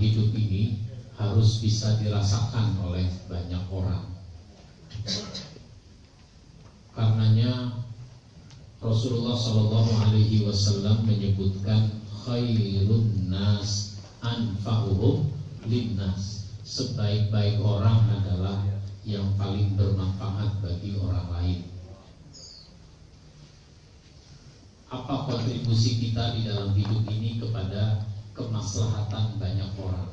hidup ini harus bisa dirasakan oleh banyak orang. Karenanya Rasulullah Shallallahu Alaihi Wasallam menyebutkan khairun nas anfa'uhum linnas sebaik-baik orang adalah yang paling bermanfaat bagi orang lain. Apa kontribusi kita di dalam hidup ini kepada kemaslahatan banyak orang?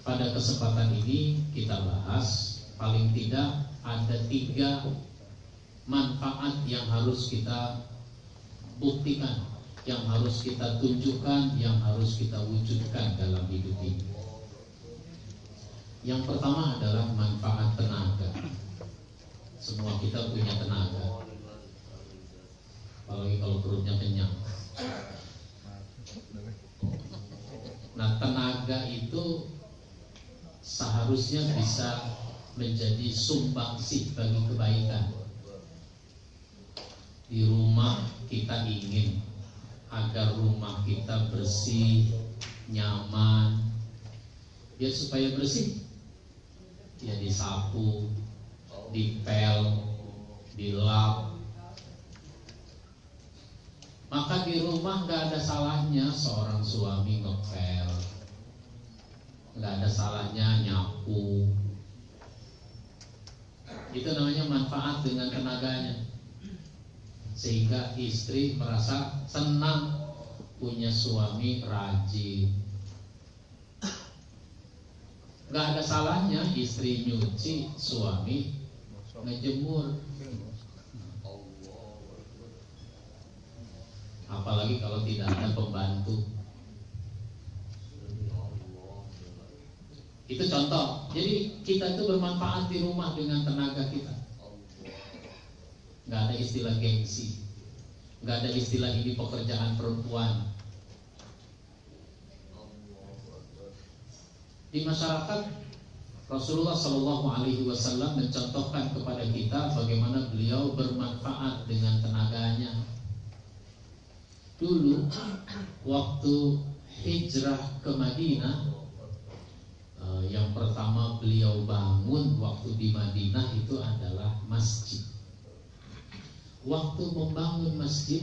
Pada kesempatan ini kita bahas paling tidak ada tiga manfaat yang harus kita buktikan, yang harus kita tunjukkan, yang harus kita wujudkan dalam hidup ini. Yang pertama adalah manfaat tenaga. Semua kita punya tenaga. Apalagi kalau perutnya kenyang. Nah, tenaga itu seharusnya bisa menjadi sumbangsih bagi kebaikan. Di rumah kita ingin agar rumah kita bersih, nyaman. Ya supaya bersih, ya disapu, dipel, dilap. Maka di rumah nggak ada salahnya seorang suami ngepel, nggak ada salahnya nyapu. Itu namanya manfaat dengan tenaganya. Sehingga istri merasa senang punya suami rajin. Gak ada salahnya istri nyuci, suami ngejemur. Apalagi kalau tidak ada pembantu. Itu contoh. Jadi kita itu bermanfaat di rumah dengan tenaga kita. Gak ada istilah gengsi. Gak ada istilah ini pekerjaan perempuan. Di masyarakat Rasulullah Shallallahu Alaihi Wasallam mencontohkan kepada kita bagaimana beliau bermanfaat dengan tenaganya. Dulu waktu hijrah ke Madinah, eh, yang pertama beliau bangun waktu di Madinah itu adalah masjid. Waktu membangun masjid,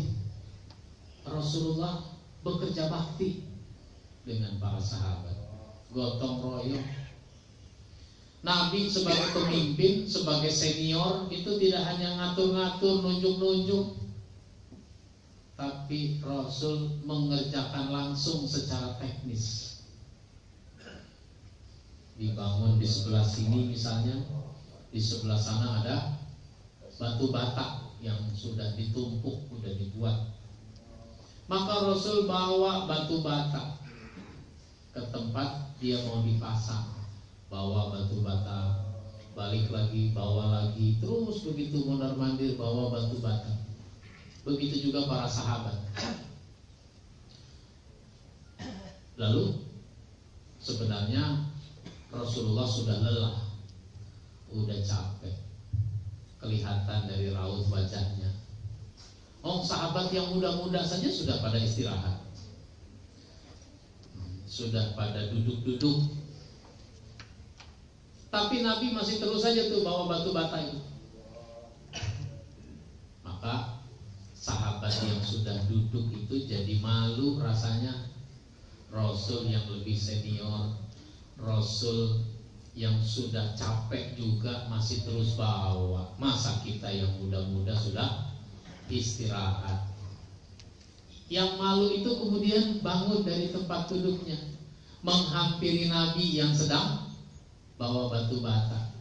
Rasulullah bekerja bakti dengan para sahabat gotong royong. Nabi sebagai pemimpin, sebagai senior itu tidak hanya ngatur-ngatur, nunjuk-nunjuk, tapi Rasul mengerjakan langsung secara teknis. Dibangun di sebelah sini misalnya, di sebelah sana ada batu bata yang sudah ditumpuk, sudah dibuat. Maka Rasul bawa batu bata ke tempat dia mau dipasang bawa batu bata balik lagi bawa lagi terus begitu mondar mandir bawa batu bata begitu juga para sahabat. Lalu sebenarnya Rasulullah sudah lelah. Udah capek. Kelihatan dari raut wajahnya. Oh sahabat yang muda-muda saja sudah pada istirahat. Sudah pada duduk-duduk. Tapi Nabi masih terus saja tuh bawa batu bata itu. Maka sahabat yang sudah duduk itu jadi malu rasanya. Rasul yang lebih senior, Rasul yang sudah capek juga masih terus bawa. Masa kita yang muda-muda sudah istirahat. Yang malu itu kemudian bangun dari tempat duduknya. Menghampiri Nabi yang sedang bawa batu bata.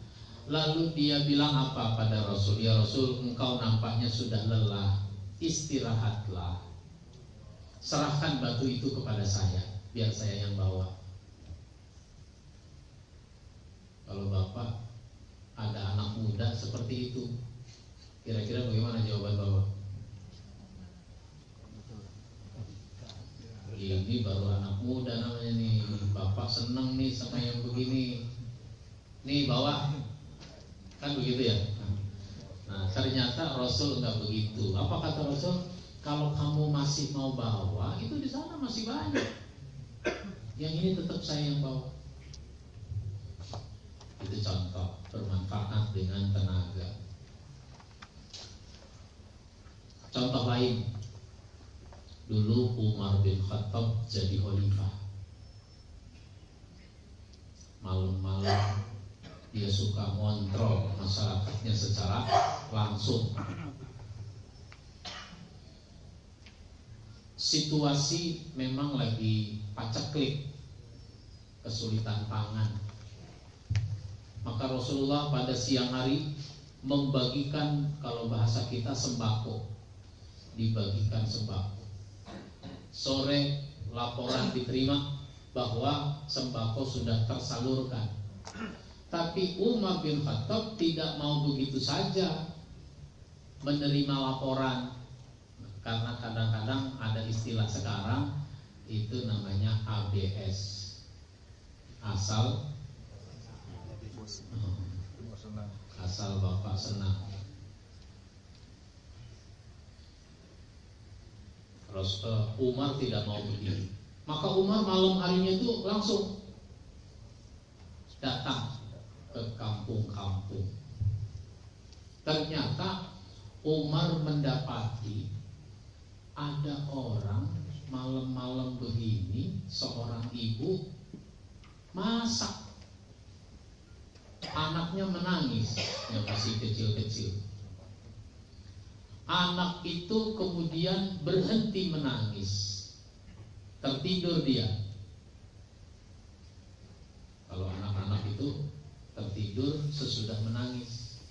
Lalu dia bilang apa pada Rasul? Ya Rasul engkau nampaknya sudah lelah Istirahatlah. Serahkan batu itu kepada saya Biar saya yang bawa. Kalau Bapak ada anak muda seperti itu Kira-kira bagaimana jawaban Bapak? ini baru anak muda namanya nih. Bapak seneng nih sama yang begini. Nih bawa. Kan begitu ya nah ternyata Rasul nggak begitu apa kata Rasul kalau kamu masih mau bawa itu di sana masih banyak ini tetap saya yang bawa. Itu contoh bermanfaat dengan tenaga. Contoh lain, dulu Umar bin Khattab jadi khalifah. Malam-malam dia suka ngontrol masyarakatnya secara langsung. Situasi memang lagi paceklik, kesulitan pangan. Maka Rasulullah pada siang hari membagikan kalau bahasa kita sembako dibagikan sembako. Sore laporan diterima bahwa sembako sudah tersalurkan. Tapi Umar bin Khattab tidak mau begitu saja menerima laporan. Karena kadang-kadang ada istilah sekarang itu namanya ABS asal asal bapak senang. Rasul Umar tidak mau berdiri. Maka Umar malam harinya itu langsung datang ke kampung-kampung. Ternyata Umar mendapati ada orang malam-malam begini seorang ibu masak. Anaknya menangis yang masih kecil-kecil. Anak itu kemudian berhenti menangis. Tertidur dia. Kalau anak-anak itu tertidur sesudah menangis.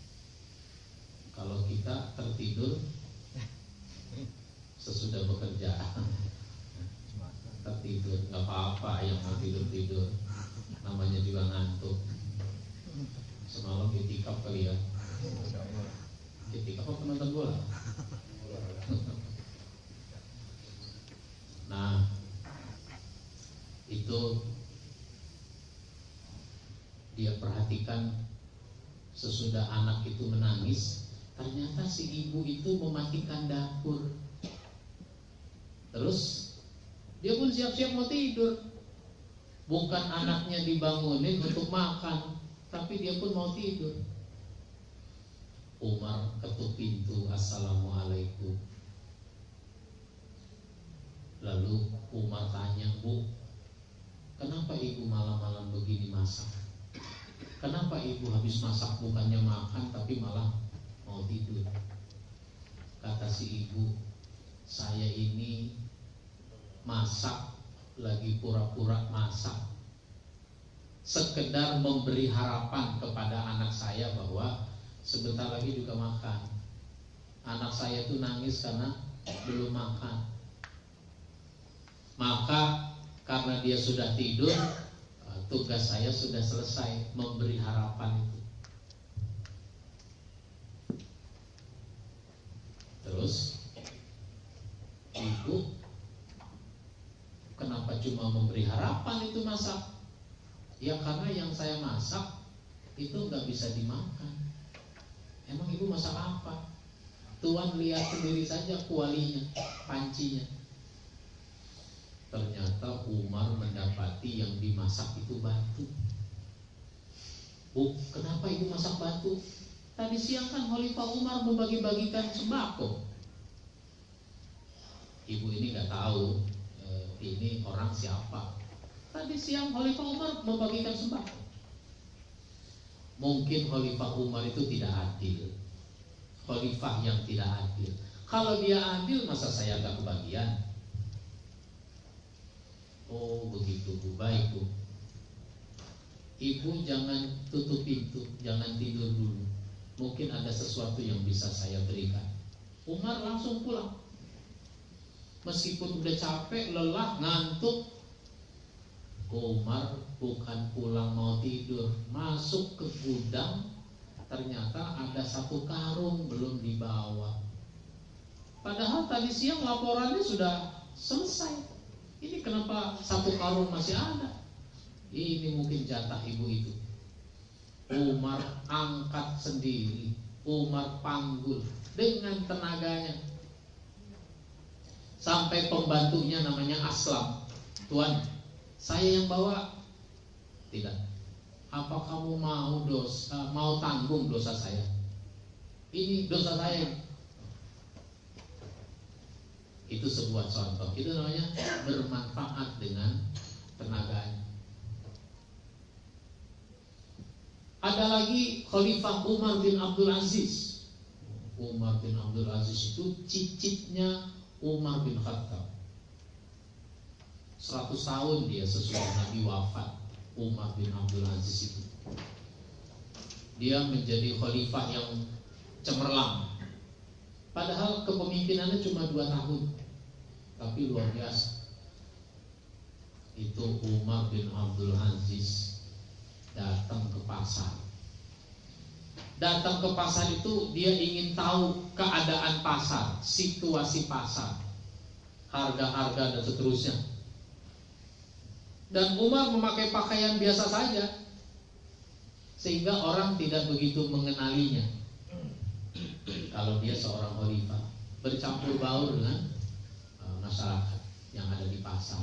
Kalau kita tertidur sesudah bekerja. Tertidur, nggak apa-apa yang mau tidur-tidur Namanya juga ngantuk. Semalam itikaf kali ya? Itikaf apa penonton bola? Nah, itu dia perhatikan sesudah anak itu menangis, ternyata si ibu itu mematikan dapur. Terus dia pun siap-siap mau tidur. Bukan anaknya dibangunin untuk makan, tapi dia pun mau tidur. Umar ketuk pintu, Assalamualaikum. Lalu Umar tanya, Bu, kenapa ibu malam-malam begini masak? Kenapa ibu habis masak bukannya makan tapi malah mau tidur? Kata si ibu, saya ini masak lagi pura-pura masak. Sekedar memberi harapan kepada anak saya bahwa sebentar lagi juga makan. Anak saya tuh nangis karena belum makan maka karena dia sudah tidur, tugas saya sudah selesai memberi harapan itu. Terus ibu kenapa cuma memberi harapan itu masak? Ya karena yang saya masak itu nggak bisa dimakan. Emang ibu masak apa? Tuhan lihat sendiri saja kualinya, pancinya. Ternyata Umar mendapati yang dimasak itu batu. Bu, kenapa ibu masak batu? Tadi siang kan Khalifah Umar membagi-bagikan sembako. Ibu ini nggak tahu eh, ini orang siapa. Tadi siang Khalifah Umar membagikan sembako. Mungkin Khalifah Umar itu tidak adil. Khalifah yang tidak adil. Kalau dia adil, masa saya nggak kebagian? Oh begitu bu, baik bu. Ibu jangan tutup pintu, jangan tidur dulu. Mungkin ada sesuatu yang bisa saya berikan. Umar langsung pulang. Meskipun udah capek, lelah, ngantuk, Umar bukan pulang mau tidur, masuk ke gudang, ternyata ada satu karung belum dibawa. Padahal tadi siang laporannya sudah selesai. Ini kenapa satu karung masih ada? Ini mungkin jatah ibu itu. Umar angkat sendiri, Umar panggul dengan tenaganya. Sampai pembantunya namanya Aslam. Tuan, Saya yang bawa. Tidak. Apa kamu mau dosa, mau tanggung dosa saya? Ini dosa saya. Itu sebuah contoh. Itu namanya bermanfaat dengan tenaganya. Ada lagi Khalifah Umar bin Abdul Aziz. Umar bin Abdul Aziz itu cicitnya Umar bin Khattab. 100 tahun dia sesudah Nabi wafat Umar bin Abdul Aziz itu. Dia menjadi khalifah yang cemerlang. Padahal kepemimpinannya cuma dua tahun, tapi luar biasa. Itu Umar bin Abdul Aziz datang ke pasar. Datang ke pasar itu dia ingin tahu keadaan pasar, situasi pasar, harga-harga dan seterusnya. Dan Umar memakai pakaian biasa saja, sehingga orang tidak begitu mengenalinya. Kalau dia seorang khalifah, bercampur baur dengan masyarakat yang ada di pasar.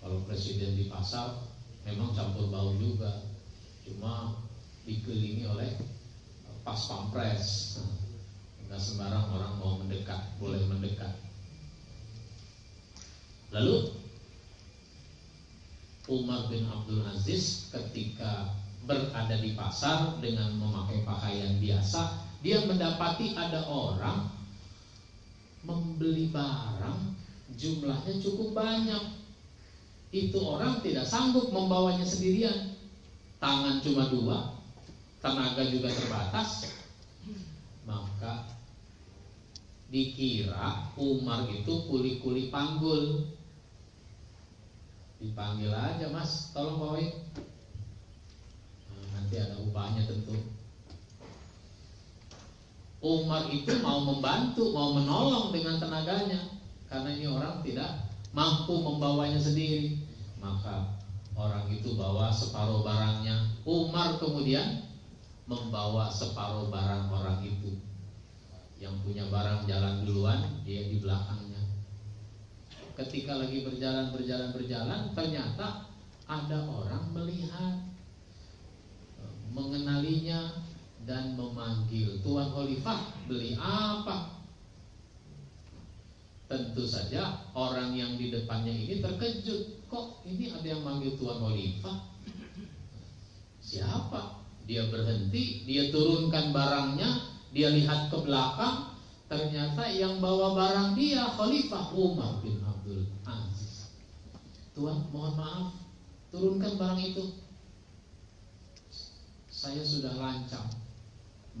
Kalau presiden di pasar memang campur bau juga, cuma dikelilingi oleh pas pampres. Enggak sembarang orang mau mendekat, boleh mendekat. Lalu Umar bin Abdul Aziz ketika berada di pasar dengan memakai pakaian biasa, dia mendapati ada orang membeli barang jumlahnya cukup banyak itu orang tidak sanggup membawanya sendirian. Tangan cuma dua, tenaga juga terbatas. Maka dikira Umar itu kuli-kuli panggul. Dipanggil aja mas, tolong bawain. Nanti ada upahnya tentu. Umar itu mau membantu, mau menolong dengan tenaganya, karena ini orang tidak mampu membawanya sendiri. Maka orang itu bawa separuh barangnya. Umar kemudian membawa separuh barang orang itu. Yang punya barang jalan duluan dia di belakangnya. Ketika lagi berjalan berjalan berjalan ternyata ada orang melihat mengenalinya dan memanggil Tuan Khalifah beli apa Tentu saja orang yang di depannya ini terkejut. Kok ini ada yang manggil Tuan Khalifah? Siapa? Dia berhenti, dia turunkan barangnya, dia lihat ke belakang, ternyata yang bawa barang dia Khalifah Umar bin Abdul Aziz. Tuan, mohon maaf, turunkan barang itu. Saya sudah lancang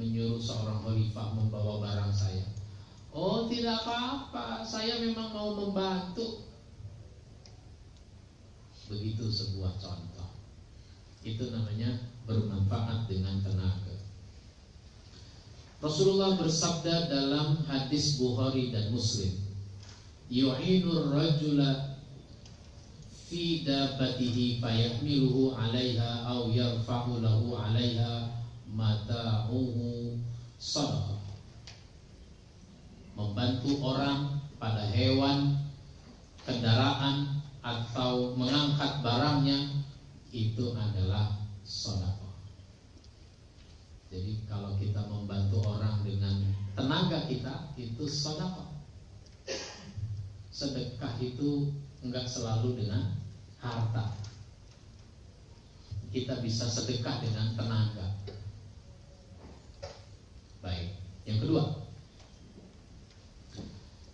menyuruh seorang khalifah membawa barang saya. Oh tidak apa-apa, saya memang mau membantu. Begitu sebuah contoh. Itu namanya bermanfaat dengan tenaga. Rasulullah bersabda dalam hadis Bukhari dan Muslim, "Yu'inur rajula fi dabatihi fayahmiluhu 'alaiha aw yarfa'u lahu 'alaiha mata'uhu sadaqah." membantu orang pada hewan, kendaraan atau mengangkat barangnya itu adalah sodako. Jadi kalau kita membantu orang dengan tenaga kita itu sodako. Sedekah itu enggak selalu dengan harta. Kita bisa sedekah dengan tenaga. Baik. Yang kedua,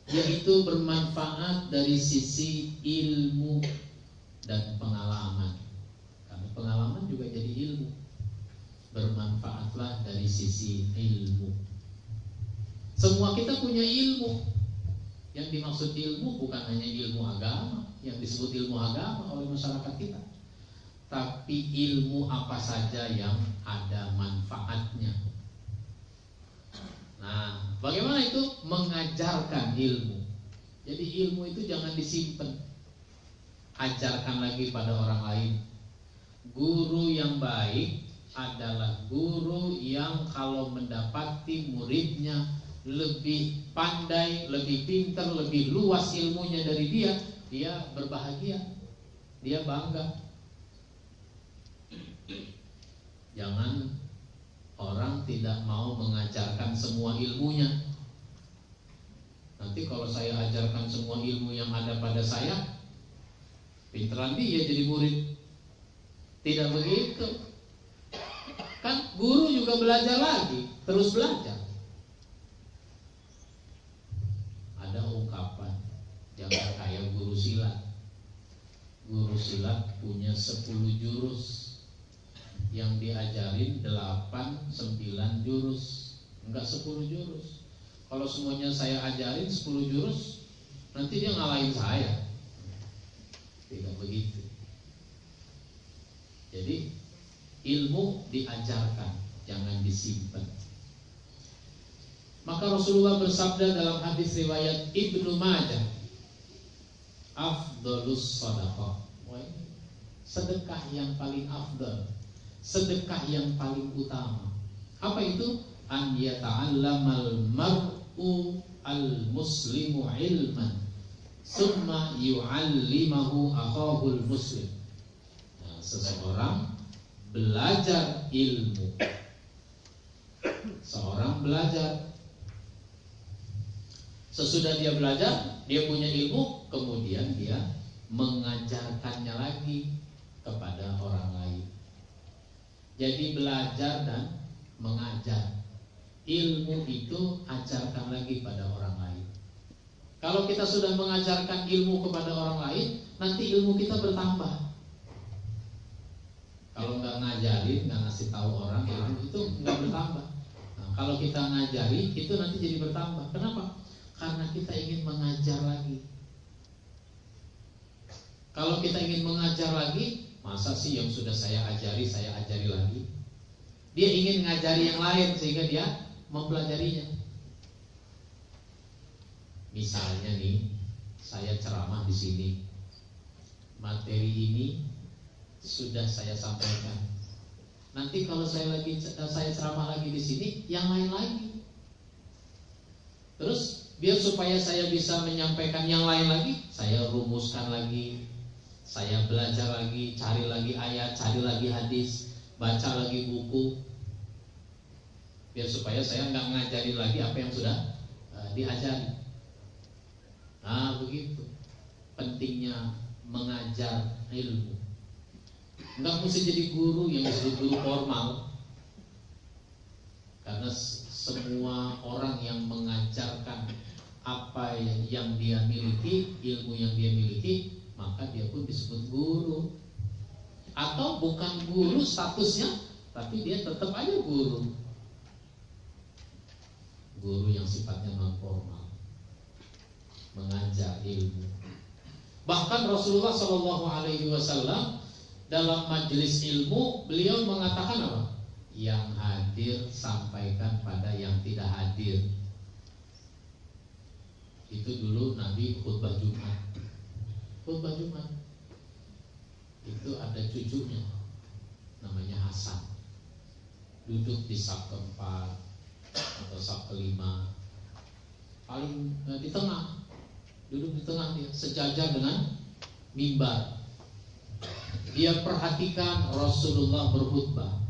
yaitu bermanfaat dari sisi ilmu dan pengalaman. Karena pengalaman juga jadi ilmu. Bermanfaatlah dari sisi ilmu. Semua kita punya ilmu. Yang dimaksud ilmu bukan hanya ilmu agama, yang disebut ilmu agama oleh masyarakat kita. Tapi ilmu apa saja yang ada manfaatnya Nah, bagaimana itu mengajarkan ilmu? Jadi ilmu itu jangan disimpan. Ajarkan lagi pada orang lain. Guru yang baik adalah guru yang kalau mendapati muridnya lebih pandai, lebih pintar, lebih luas ilmunya dari dia, dia berbahagia, dia bangga. Jangan orang tidak mau mengajarkan semua ilmunya. Nanti kalau saya ajarkan semua ilmu yang ada pada saya, pinteran dia jadi murid. Tidak begitu. Kan guru juga belajar lagi, terus belajar. ada ungkapan jangan kayak guru silat guru silat punya 10 jurus yang diajarin 8 9 jurus. Enggak 10 jurus. Kalau semuanya saya ajarin 10 jurus nanti dia ngalahin saya. Tidak begitu. Jadi ilmu diajarkan jangan disimpan. Maka Rasulullah bersabda dalam hadis riwayat Ibnu Majah, "Afdalus sadaqah." Sedekah yang paling afdal, sedekah yang paling utama. Apa itu? An yata'allamal mar'u al-muslimu ilman summa yu'allimahu akhahul muslim. Nah, seseorang belajar ilmu. Seorang belajar Sesudah dia belajar, dia punya ilmu, kemudian dia mengajarkannya lagi kepada orang lain. Jadi belajar dan mengajar. Ilmu itu ajarkan lagi pada orang lain. Kalau kita sudah mengajarkan ilmu kepada orang lain, nanti ilmu kita bertambah. Kalau nggak ngajarin, nggak ngasih tahu orang ilmu itu nggak bertambah. Nah, kalau kita ngajari, itu nanti jadi bertambah. Kenapa? karena kita ingin mengajar lagi. Kalau kita ingin mengajar lagi, masa sih yang sudah saya ajari saya ajari lagi? Dia ingin mengajari yang lain sehingga dia mempelajarinya. Misalnya nih, saya ceramah di sini. Materi ini sudah saya sampaikan. Nanti kalau saya lagi saya ceramah lagi di sini, yang lain lagi. Terus biar supaya saya bisa menyampaikan yang lain lagi, saya rumuskan lagi, saya belajar lagi, cari lagi ayat, cari lagi hadis, baca lagi buku, biar supaya saya nggak ngajarin lagi apa yang sudah uh, diajari. Nah begitu pentingnya mengajar ilmu. Nggak mesti jadi guru yang disebut guru formal, karena semua orang yang mengajarkan apa yang dia miliki, ilmu yang dia miliki, maka dia pun disebut guru. Atau bukan guru statusnya, tapi dia tetap aja guru. Guru yang sifatnya non formal, mengajar ilmu. Bahkan Rasulullah Shallallahu Alaihi Wasallam dalam majelis ilmu beliau mengatakan apa? Yang hadir sampaikan pada yang tidak hadir itu dulu Nabi khutbah Jumat khutbah Jumat itu ada cucunya namanya Hasan. Duduk di sab keempat atau sab kelima. Paling eh, di tengah. Duduk di tengah dia sejajar dengan mimbar. Dia perhatikan Rasulullah berkhutbah.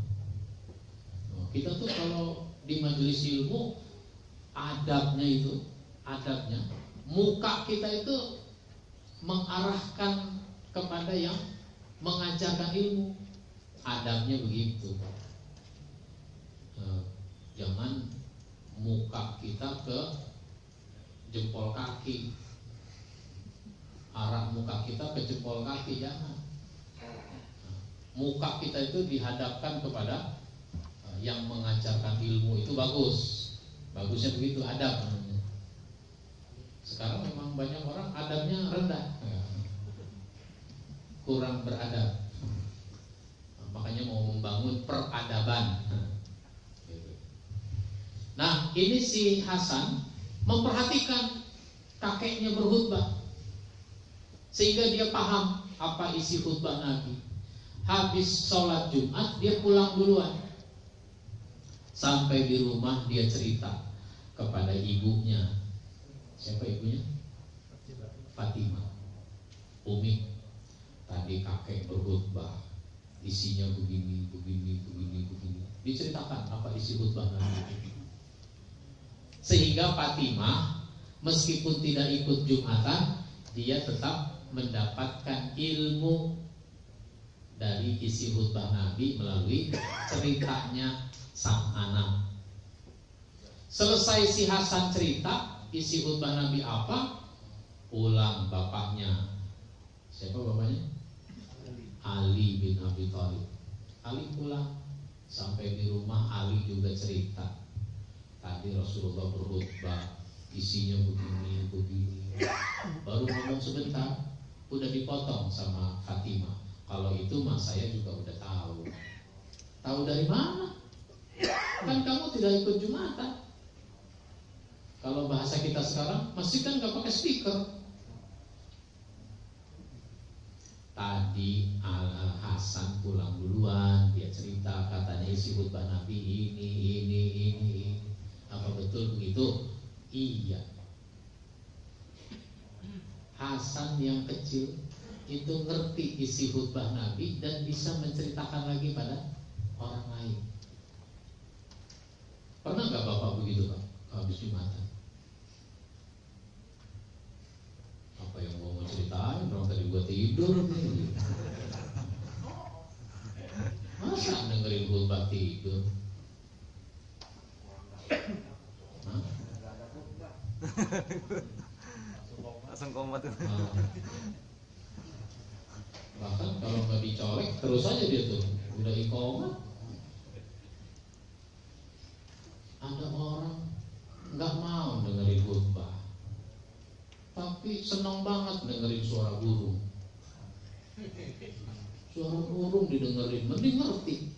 Kita tuh kalau di majelis ilmu adabnya itu adabnya muka kita itu mengarahkan kepada yang mengajarkan ilmu. Adabnya begitu. Eh, jangan muka kita ke jempol kaki. Arah muka kita ke jempol kaki jangan. Muka kita itu dihadapkan kepada eh, yang mengajarkan ilmu itu bagus. Bagusnya begitu adab sekarang memang banyak orang adabnya rendah Kurang beradab Makanya mau membangun peradaban Nah ini si Hasan Memperhatikan kakeknya berkhutbah Sehingga dia paham apa isi khutbah Nabi Habis sholat Jumat dia pulang duluan Sampai di rumah dia cerita kepada ibunya. Siapa ibunya? Fatimah. Umi. Tadi kakek berkhutbah. Isinya begini, begini, begini, begini. Diceritakan apa isi khutbah Nabi. Sehingga Fatimah meskipun tidak ikut Jumatan, dia tetap mendapatkan ilmu dari isi khutbah Nabi melalui ceritanya sang anak. Selesai si Hasan cerita isi khutbah Nabi apa? Pulang bapaknya. Siapa bapaknya? Ali bin Abi Thalib. Ali pulang sampai di rumah Ali juga cerita Tadi Rasulullah berkhutbah isinya begini, begini. Baru ngomong sebentar, udah dipotong sama Fatimah. Kalau itu mah saya juga udah tahu. Tahu dari mana? Kan kamu tidak ikut Jumatan. Kalau bahasa kita sekarang, masih kan gak pakai speaker. Tadi Al Hasan pulang duluan, dia cerita katanya isi khutbah Nabi ini, ini, ini. Apa betul begitu? Iya. Hasan yang kecil itu ngerti isi khutbah Nabi dan bisa menceritakan lagi pada orang lain. Pernah nggak bapak begitu pak? Habis Jumatan. Apa yang mau ceritain? Orang tadi gua tidur. Masa dengerin khutbah tidur? langsung komat Nah, bahkan kalau nggak dicolek terus aja dia tuh. Udah ikhoma ada orang nggak mau dengerin khutbah senang banget dengerin suara burung suara burung didengerin mending ngerti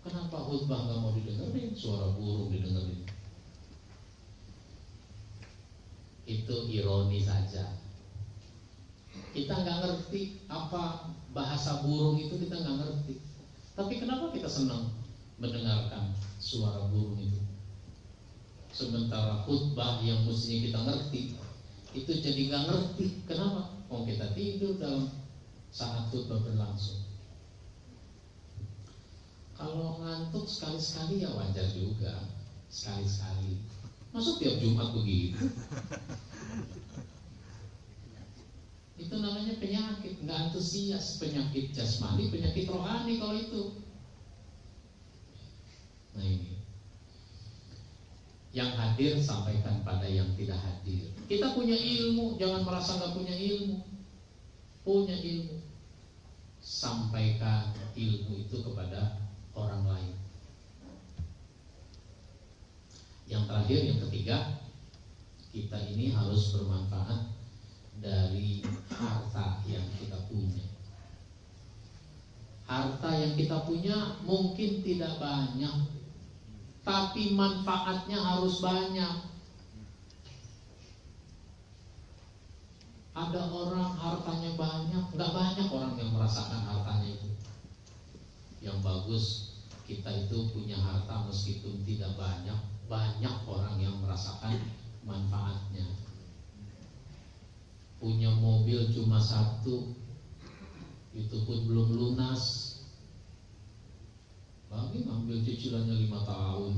Kenapa khutbah nggak mau didengerin? Suara burung didengerin. Itu ironi saja. Kita nggak ngerti apa bahasa burung itu kita nggak ngerti. Tapi kenapa kita senang mendengarkan suara burung itu? Sementara khutbah yang mestinya kita ngerti itu jadi nggak ngerti. Kenapa? Mau kita tidur dalam saat khutbah berlangsung. Kalau ngantuk sekali-sekali ya wajar juga. Sekali-sekali. Masuk tiap Jumat begitu. Itu namanya penyakit. Nggak antusias. Penyakit jasmani, penyakit rohani kalau itu. Nah ini Yang hadir sampaikan pada yang tidak hadir Kita punya ilmu Jangan merasa nggak punya ilmu Punya ilmu Sampaikan ilmu itu kepada orang lain. Yang terakhir, yang ketiga, kita ini harus bermanfaat dari harta yang kita punya. Harta yang kita punya mungkin tidak banyak, tapi manfaatnya harus banyak. Ada orang hartanya banyak, nggak banyak orang yang merasakan hartanya itu. Yang bagus kita itu punya harta meskipun tidak banyak, banyak orang yang merasakan manfaatnya. Punya mobil cuma satu, itu pun belum lunas. Lagi ngambil cicilannya lima tahun.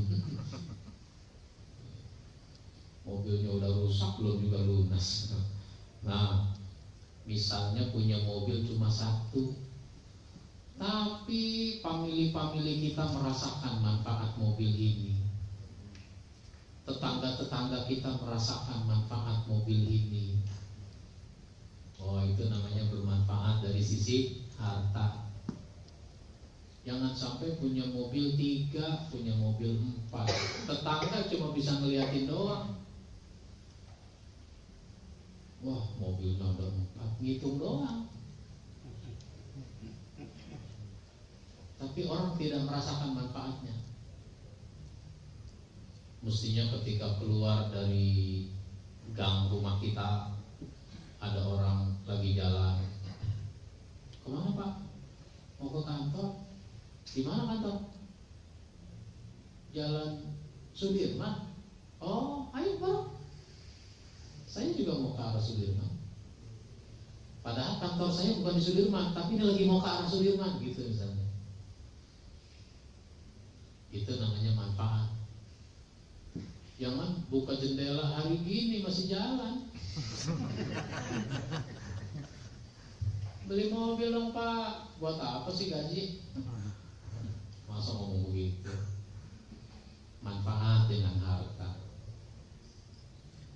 Mobilnya udah rusak belum juga lunas. Nah, misalnya punya mobil cuma satu, tapi family-family kita merasakan manfaat mobil ini. Tetangga-tetangga kita merasakan manfaat mobil ini. Oh, itu namanya bermanfaat dari sisi harta. Jangan sampai punya mobil tiga, punya mobil empat. Tetangga cuma bisa ngeliatin doang. Wah, mobilnya ada empat, ngitung doang. tapi orang tidak merasakan manfaatnya. Mestinya ketika keluar dari gang rumah kita ada orang lagi jalan. Ke mana pak? Mau ke kantor? Di mana kantor? Jalan Sudirman. Oh, ayo bang. Saya juga mau ke arah Sudirman. Padahal kantor saya bukan di Sudirman, tapi ini lagi mau ke arah Sudirman gitu misalnya. Itu namanya manfaat. Jangan buka jendela hari gini masih jalan. Beli mobil dong pak, buat apa sih gaji? Masa ngomong begitu? Manfaat dengan harta.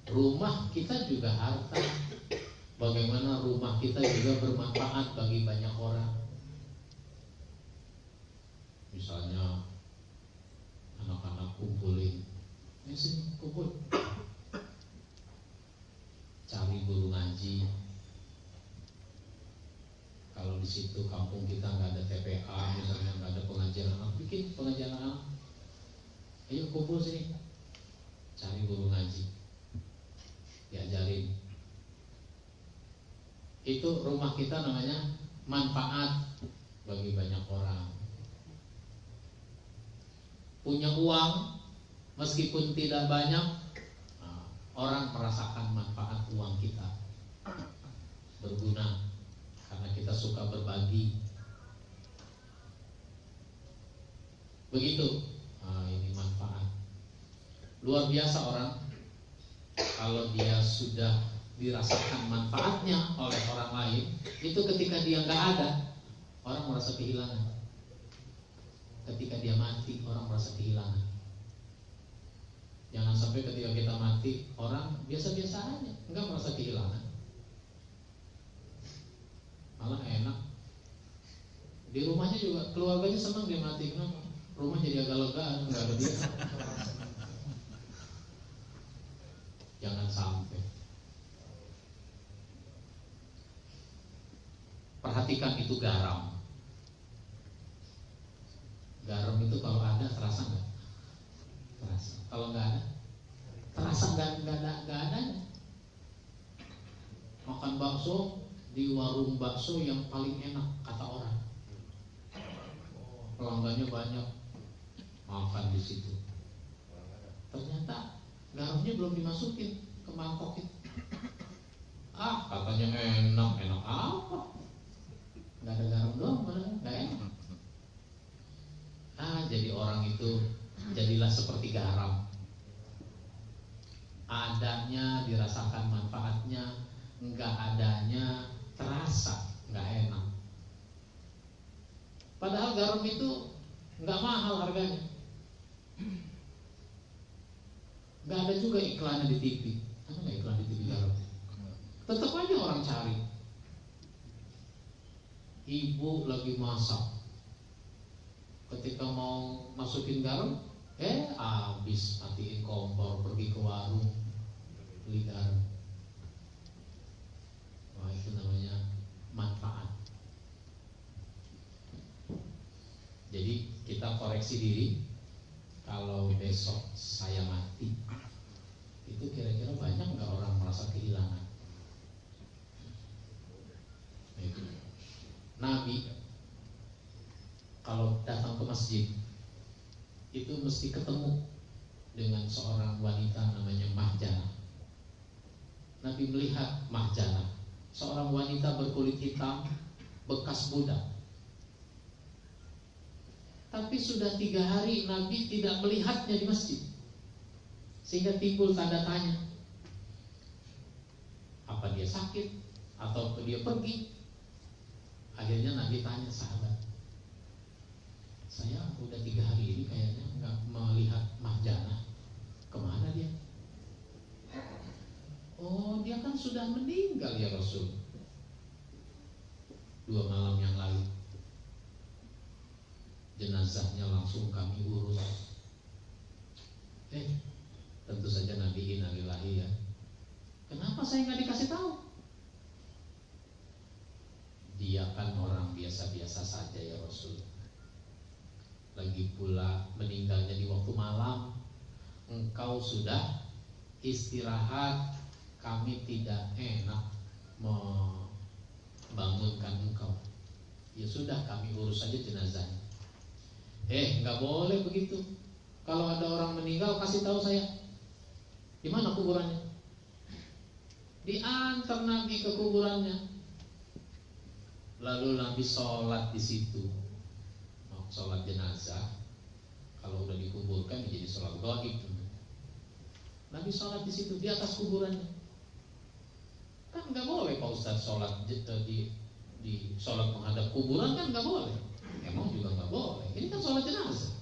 Rumah kita juga harta. Bagaimana rumah kita juga bermanfaat bagi banyak orang. Misalnya anak-anak kumpulin, ya sini kumpul, cari guru ngaji, kalau di situ kampung kita nggak ada TPA misalnya nggak ada pengajian anak bikin pengajian anak ayo kumpul sini. Cari guru ngaji. Diajarin. Itu rumah kita namanya manfaat bagi banyak orang. Punya uang meskipun tidak banyak nah, orang merasakan manfaat uang kita. Berguna karena kita suka berbagi. Begitu, nah, ini manfaat. Luar biasa orang kalau dia sudah dirasakan manfaatnya oleh orang lain, itu ketika dia nggak ada, orang merasa kehilangan. Ketika dia mati, orang merasa kehilangan. Jangan sampai ketika kita mati, orang biasa-biasa aja, nggak merasa kehilangan malah enak. Di rumahnya juga keluarganya senang dia mati kenapa rumah jadi agak lega nggak ada dia. Jangan sampai. Perhatikan itu garam. Garam itu kalau ada terasa nggak? Terasa. Kalau nggak ada terasa nggak nggak nggak ada. Makan bakso di warung bakso yang paling enak kata orang. Pelanggannya banyak makan di situ. Ternyata garamnya belum dimasukin ke mangkok itu. Ah, katanya enak, enak apa? Gak ada garam doang, malah gak enak. Ah, jadi orang itu jadilah seperti garam. Adanya dirasakan manfaatnya, enggak adanya terasa nggak enak. Padahal garam itu nggak mahal harganya. Nggak ada juga iklannya di TV. Ada nggak iklan di TV garam? Tetap aja orang cari. Ibu lagi masak. Ketika mau masukin garam, eh habis matiin kompor pergi ke warung beli garam. Itu namanya manfaat. Jadi kita koreksi diri kalau besok saya mati itu kira-kira banyak nggak orang merasa kehilangan? Nabi kalau datang ke masjid itu mesti ketemu dengan seorang wanita namanya Mahjana. Nabi melihat Mahjana seorang wanita berkulit hitam bekas budak. Tapi sudah tiga hari Nabi tidak melihatnya di masjid. Sehingga timbul tanda tanya. Apa dia sakit? Atau dia pergi? Akhirnya Nabi tanya sahabat Saya udah tiga hari ini kayaknya nggak melihat Mahjana. Ke mana dia? Oh dia kan sudah meninggal ya Rasul. Dua malam yang lalu. Jenazahnya langsung kami urus. Eh tentu saja Nabi Innalillahi ya. Kenapa saya nggak dikasih tahu? Dia kan orang biasa-biasa saja ya Rasul. Lagi pula meninggalnya di waktu malam. Engkau sudah istirahat kami tidak enak membangunkan engkau. Ya sudah kami urus saja jenazahnya. Eh nggak boleh begitu. Kalau ada orang meninggal kasih tahu saya. Di mana kuburannya? Diantar Nabi ke kuburannya. Lalu Nabi sholat di situ. Sholat jenazah. Kalau udah dikuburkan jadi sholat gaib. Nabi sholat di situ di atas kuburannya. Kan nggak boleh Pak Ustadz sholat di, di, di sholat menghadap kuburan kan nggak boleh. Emang juga nggak boleh. Ini kan sholat jenazah.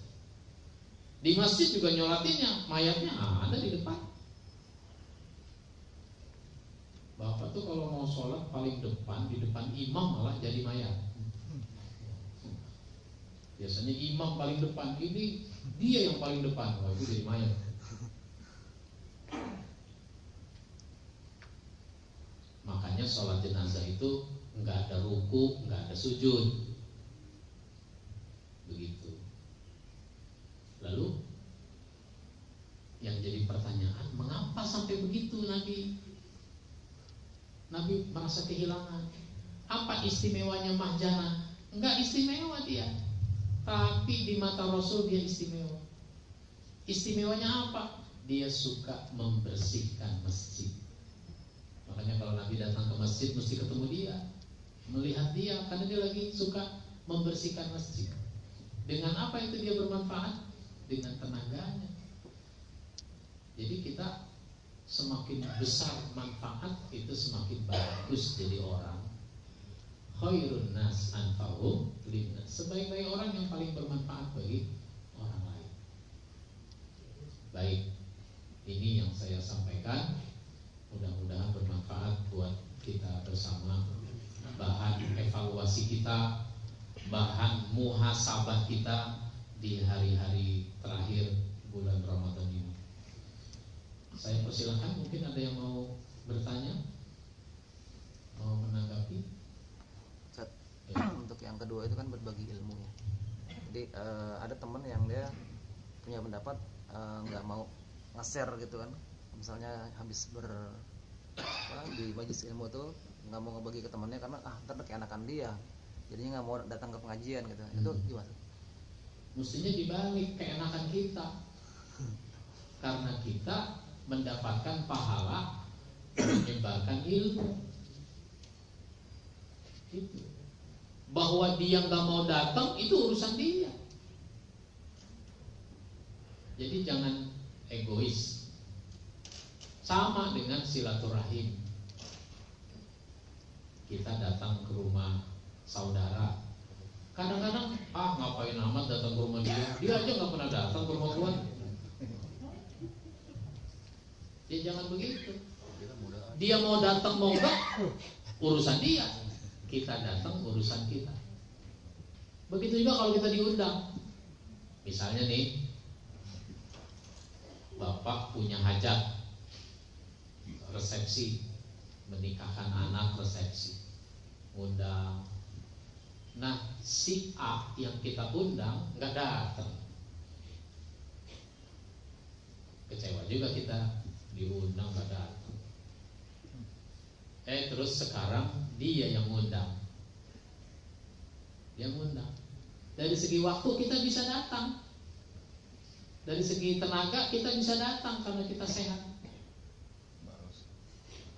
Di masjid juga nyolatinnya, mayatnya ada di depan. Bapak tuh kalau mau sholat paling depan, di depan imam malah jadi mayat. Biasanya imam paling depan, ini dia yang paling depan, wah itu jadi mayat. Makanya sholat jenazah itu nggak ada ruku, nggak ada sujud. Begitu. Lalu yang jadi pertanyaan, mengapa sampai begitu Nabi? Nabi merasa kehilangan. Apa istimewanya Mahjana? Enggak istimewa dia. Tapi di mata Rasul dia istimewa. Istimewanya apa? Dia suka membersihkan masjid. Makanya kalau Nabi datang ke masjid mesti ketemu dia, melihat dia karena dia lagi suka membersihkan masjid. Dengan apa itu dia bermanfaat? dengan tenaganya. Jadi kita semakin besar manfaat itu semakin bagus jadi orang. Khairun nas anfa'um linnas. Sebaik-baik orang yang paling bermanfaat bagi orang lain. Baik, ini yang saya sampaikan. Mudah-mudahan bermanfaat buat kita bersama. Bahan evaluasi kita, bahan muhasabah kita di hari-hari terakhir bulan Ramadan ini. Saya persilahkan mungkin ada yang mau bertanya, mau menanggapi. Ya. Untuk yang kedua itu kan berbagi ilmu ya. Jadi uh, ada teman yang dia punya pendapat eh, nggak uh, mau nge-share gitu kan. Misalnya habis ber apa, di majlis ilmu tuh nggak mau ngebagi ke temannya karena ah ntar anakan dia. Jadinya nggak mau datang ke pengajian gitu. Hmm. itu gimana? Mestinya dibalik keenakan kita. Karena kita mendapatkan pahala Menyebarkan ilmu. Itu. Bahwa dia nggak mau datang Itu urusan dia. Jadi jangan egois Sama dengan silaturahim Kita datang ke rumah saudara Kadang-kadang ah ngapain amat datang ke rumah dia? Dia aja nggak pernah datang ke rumah tuan. Ya jangan begitu. Dia mau datang mau enggak urusan dia. Kita datang urusan kita. Begitu juga kalau kita diundang. Misalnya nih, bapak punya hajat resepsi. Menikahkan anak resepsi, undang. Nah si A yang kita undang nggak datang. Kecewa juga kita. Diundang nggak datang. Eh terus sekarang dia yang undang. Yang undang. Dari segi waktu kita bisa datang. Dari segi tenaga kita bisa datang karena kita sehat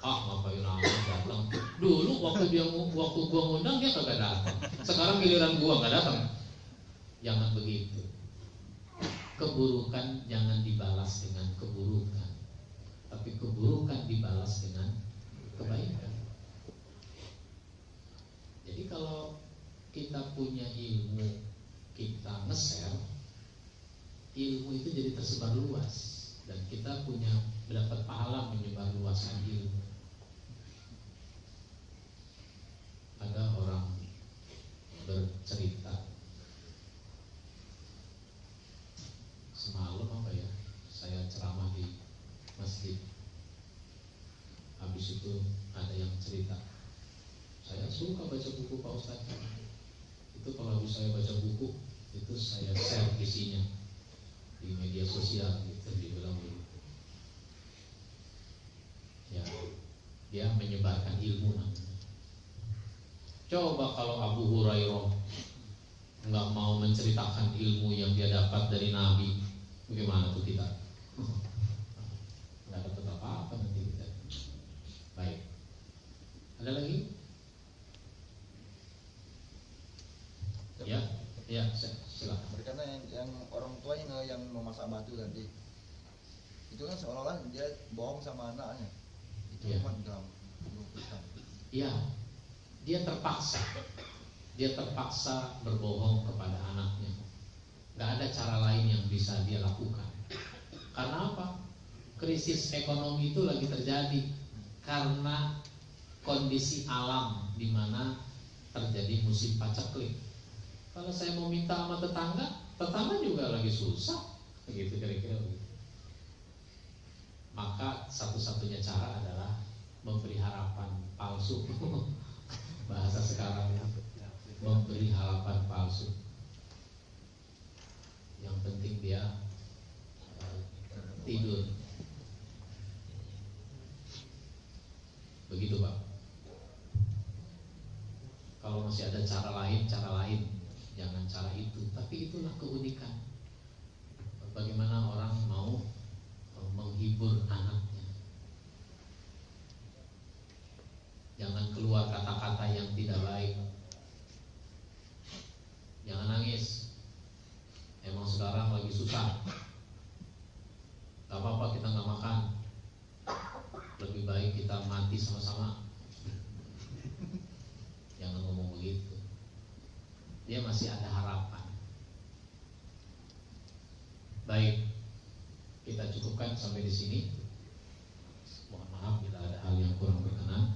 ah ngapain amat datang. Dulu waktu dia waktu gua ngundang dia kagak datang. Sekarang giliran gua nggak datang. Jangan begitu. Keburukan jangan dibalas dengan keburukan. Tapi keburukan dibalas dengan kebaikan. Jadi kalau kita punya ilmu kita nge-share ilmu itu jadi tersebar luas. Dan kita punya mendapat pahala menyebar luaskan ilmu ada orang bercerita. Semalam apa ya saya ceramah di masjid. Habis itu ada yang cerita saya suka baca buku Pak Ustadz. Itu kalau saya baca buku itu saya share isinya di media sosial gitu dibilang gitu. Ya dia menyebarkan ilmu namanya Coba kalau Abu Hurairah nggak mau menceritakan ilmu yang dia dapat dari Nabi, Bagaimana tuh kita? Nggak dapat apa-apa nanti kita. Baik. Ada lagi? Ya, ya, silakan. Karena yang, yang orang tuanya yang memasak batu tadi, itu kan seolah-olah dia bohong sama anaknya. Itu kan dalam. Iya, dia terpaksa. Dia terpaksa berbohong kepada anaknya. Gak ada cara lain yang bisa dia lakukan. Karena apa? Krisis ekonomi itu lagi terjadi karena kondisi alam di mana terjadi musim paceklik. Kalau saya mau minta sama tetangga, tetangga juga lagi susah, begitu kira-kira begitu. Maka satu-satunya cara adalah memberi harapan palsu. Bahasa sekarang ya, memberi harapan palsu. Yang penting dia eh, tidur. Begitu Pak. Kalau masih ada cara lain, cara lain, jangan cara itu. Tapi itulah keunikan. Bagaimana orang mau eh, menghibur anaknya. Jangan keluar kata-kata yang tidak baik. Jangan nangis. Emang sekarang lagi susah. Gak apa-apa kita nggak makan. Lebih baik kita mati sama-sama. Jangan ngomong begitu. Dia masih ada harapan. Baik, kita cukupkan sampai di sini. Mohon maaf bila ada hal yang kurang berkenan.